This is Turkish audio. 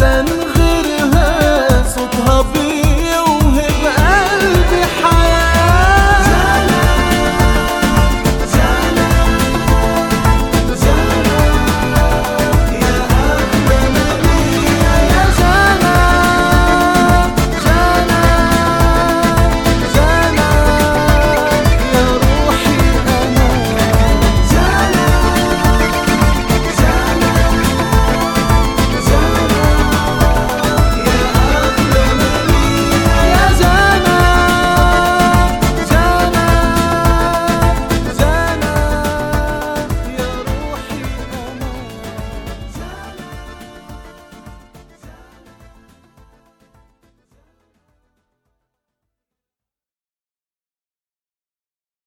ben